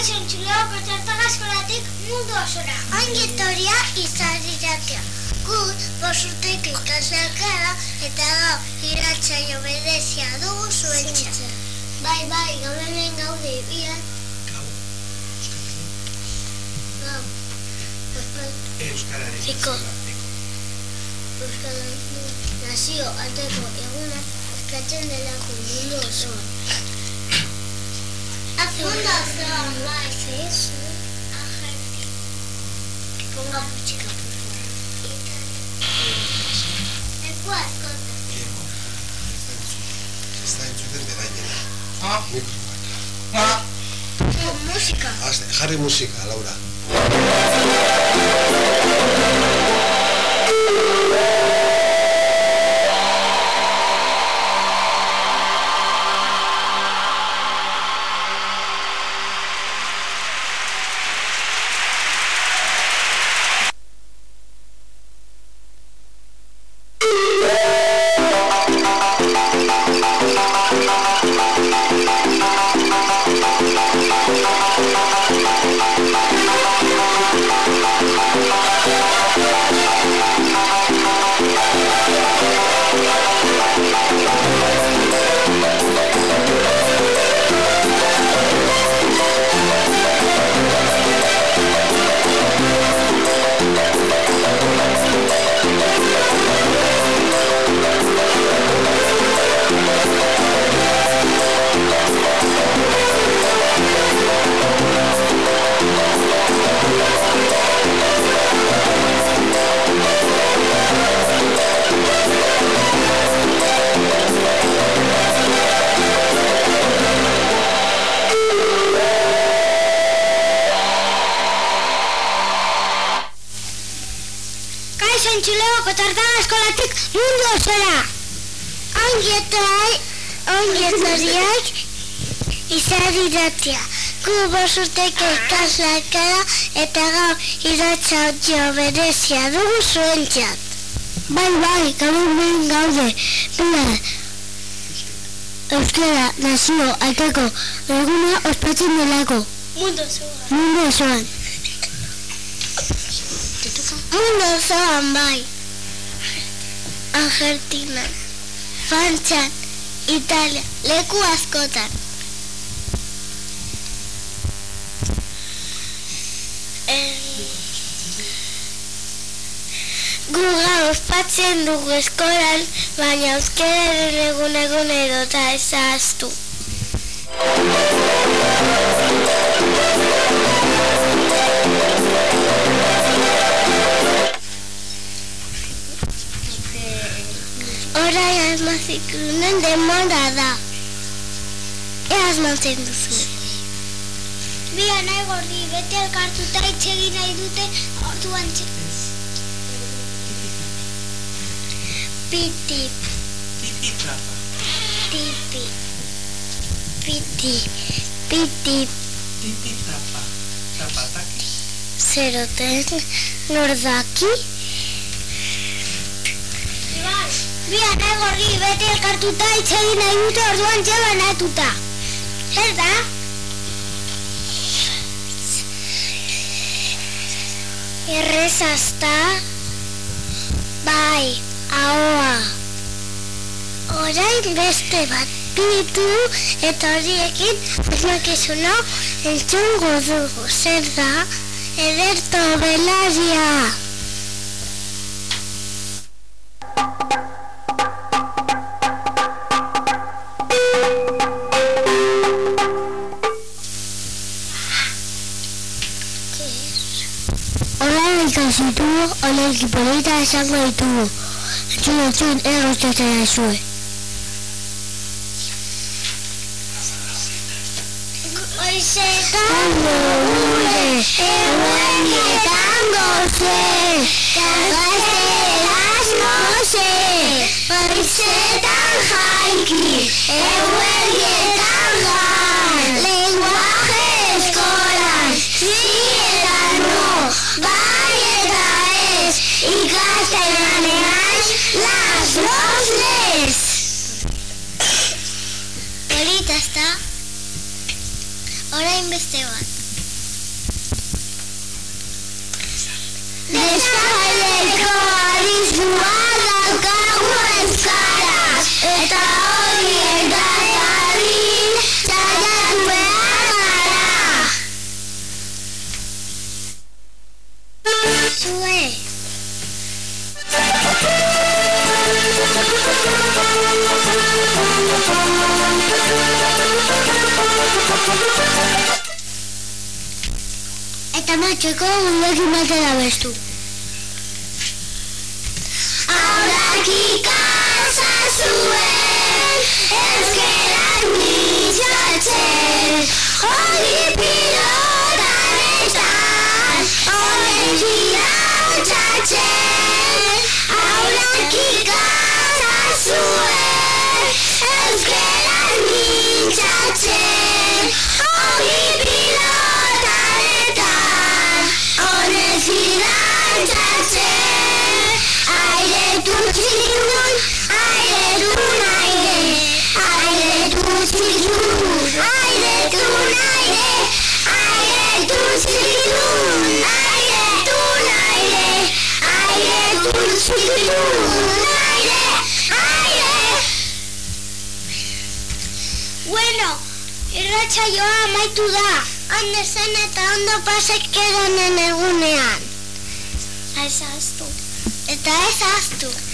Lehoko txartaga eskolatik mundu osora. Angetoria izarriratea. Gut, bosurteko ikasleak gara eta gau iratzaio bedezia dugu zuentxa. Bai, bai, gaur hemen gaude, bian. Gau. Gau. Euskararen. Fiko. Eko. Euskal Nazio Arteko eguna eskatzen delako mundu osoan. Mundu osoan, bai, música. Hazte, jarri musika, Laura. Tartaga eskolatik mundu osora. Ongietai, ongietoriak izari datia. Gu bosurteko ikasleak gara eta gau iratzautio berezia dugu zuentzat. Bai, bai, gaur hemen gaude. Bina, Euskara nazio alteko eguna ospatzen delako. Mundu osoan. Mundu osoan. Mundu osoan bai. Argentina, Frantzian, Italia, leku askotan. Gu gaur ospatzen dugu eskolan, baina euskararen egun egun edota ezaztu. Asmazikunen demora da. Ea asmatzen duzu. Bi anai gordi bete elkartuta itxegin nahi dute orduan txe. Piti, Tipi trapa. tipi, piti, piti, Tipi trapa. Trapataki. zeroten nordaki. Bi anai gordi bete elkartuta itxegin nahi dute orduan txe banatuta. Zer da? Errezazta. Bai, ahoa. Orain beste bat ditu eta horiekin asmakizuna entzungo dugu. Zer da? Ederto belaria. Ditugu, hola ekipolita esango ditugu. Entzun, entzun, egostatzen aizue. Goizetan gure, eguenietan goze, gazteraz goze, goizetan jaiki, Eta matxeko gugu egin batela bestu. Aurakiko! irratxaioa amaitu da. Ande zen eta ondo pasek kedonen egunean. Ba, ez. Eta ez aztu. Eta ez aztu.